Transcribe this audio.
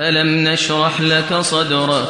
أَلَمْ نَشْرَحْ لَكَ صَدْرَكَ